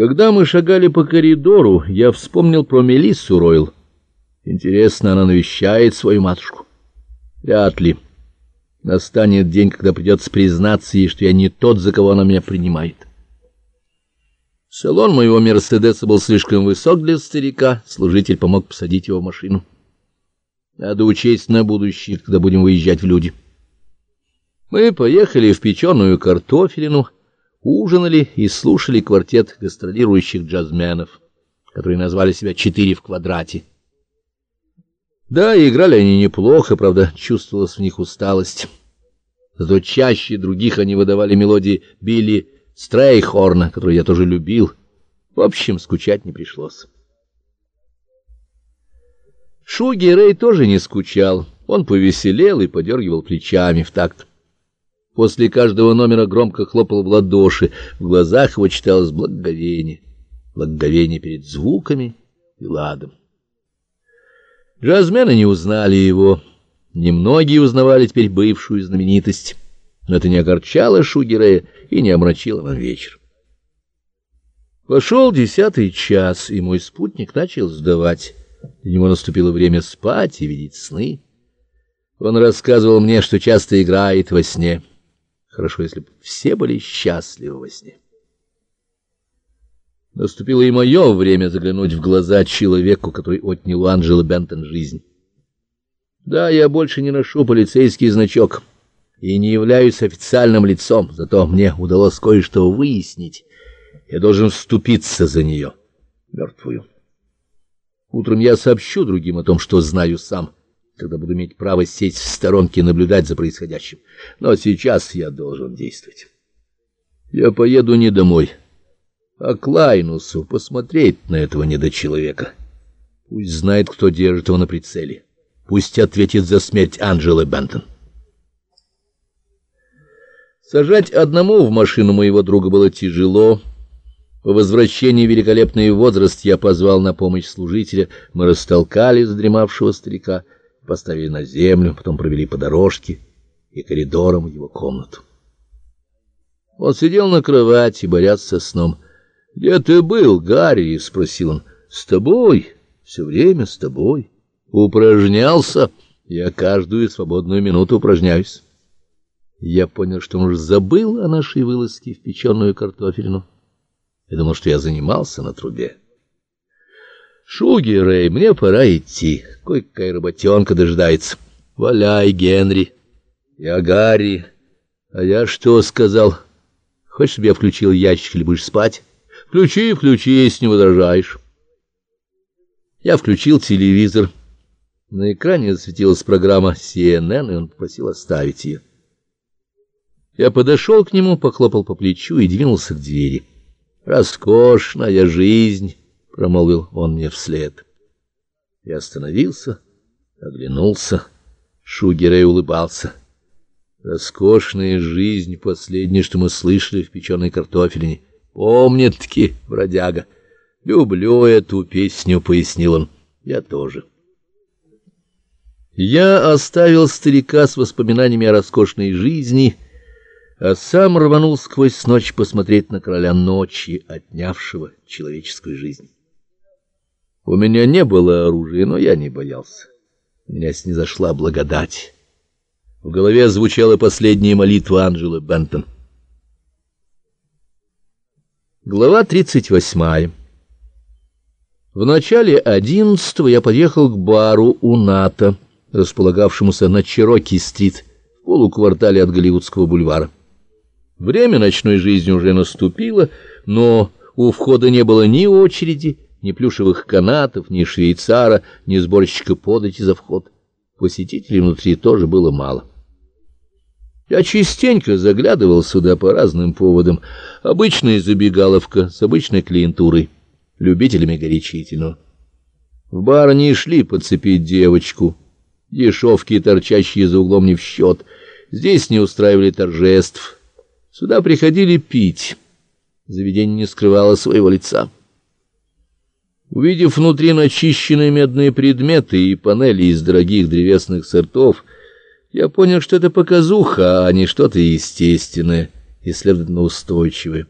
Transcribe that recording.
Когда мы шагали по коридору, я вспомнил про Мелиссу Ройл. Интересно, она навещает свою матушку? Вряд ли. Настанет день, когда придется признаться ей, что я не тот, за кого она меня принимает. Салон моего Мерседеса был слишком высок для старика, служитель помог посадить его в машину. Надо учесть на будущее, когда будем выезжать в люди. Мы поехали в печеную картофелину, ужинали и слушали квартет гастролирующих джазменов, которые назвали себя «четыре в квадрате». Да, играли они неплохо, правда, чувствовалась в них усталость. Зато чаще других они выдавали мелодии Билли Стрейхорна, которую я тоже любил. В общем, скучать не пришлось. Шуги Рэй тоже не скучал. Он повеселел и подергивал плечами в такт. После каждого номера громко хлопал в ладоши, в глазах его читалось благоговение, благоговение перед звуками и ладом. Джазмены не узнали его, немногие узнавали теперь бывшую знаменитость, но это не огорчало Шугерея и не омрачило нам вечер. Пошел десятый час, и мой спутник начал сдавать. Для него наступило время спать и видеть сны. Он рассказывал мне, что часто играет во сне. Хорошо, если бы все были счастливы во сне. Наступило и мое время заглянуть в глаза человеку, который отнял у Анджелы Бентон жизнь. Да, я больше не ношу полицейский значок и не являюсь официальным лицом, зато мне удалось кое-что выяснить. Я должен вступиться за нее, мертвую. Утром я сообщу другим о том, что знаю сам когда буду иметь право сесть в сторонке и наблюдать за происходящим. Но сейчас я должен действовать. Я поеду не домой, а к Лайнусу посмотреть на этого недочеловека. Пусть знает, кто держит его на прицеле. Пусть ответит за смерть Анджелы Бентон. Сажать одному в машину моего друга было тяжело. По возвращении в великолепный возраст я позвал на помощь служителя. Мы растолкали задремавшего старика — поставили на землю, потом провели по дорожке и коридорам в его комнату. Он сидел на кровати, борясь со сном. "Где ты был, Гарри?" спросил он. "С тобой, все время с тобой. Упражнялся. Я каждую свободную минуту упражняюсь." Я понял, что он уже забыл о нашей вылазке в печеную картофельну. Я думал, что я занимался на трубе. Шуги, Рэй, мне пора идти. Кое-какая работенка дожидается. Валяй, Генри. Я Гарри. А я что сказал? Хочешь, чтобы я включил ящик или будешь спать? Включи, включи, если не возражаешь. Я включил телевизор. На экране засветилась программа CNN, и он попросил оставить ее. Я подошел к нему, похлопал по плечу и двинулся к двери. Роскошная жизнь — промолвил он мне вслед. Я остановился, оглянулся. Шугерей улыбался. Роскошная жизнь, последнее, что мы слышали в печеной картофелине. Помнит-таки, бродяга. Люблю эту песню, — пояснил он. Я тоже. Я оставил старика с воспоминаниями о роскошной жизни, а сам рванул сквозь ночь посмотреть на короля ночи, отнявшего человеческую жизнь. У меня не было оружия, но я не боялся. Меня снизошла благодать. В голове звучала последняя молитва Анжелы Бентон. Глава 38. В начале одиннадцатого я подъехал к бару у НАТО, располагавшемуся на Чероки-стрит, в полуквартале от Голливудского бульвара. Время ночной жизни уже наступило, но у входа не было ни очереди, ни плюшевых канатов, ни швейцара, ни сборщика подати за вход. Посетителей внутри тоже было мало. Я частенько заглядывал сюда по разным поводам. Обычная забегаловка с обычной клиентурой, любителями горячительного. В бар не шли подцепить девочку. Дешевки, торчащие за углом, не в счет. Здесь не устраивали торжеств. Сюда приходили пить. Заведение не скрывало своего лица. Увидев внутри начищенные медные предметы и панели из дорогих древесных сортов, я понял, что это показуха, а не что-то естественное и, следовательно, устойчивое.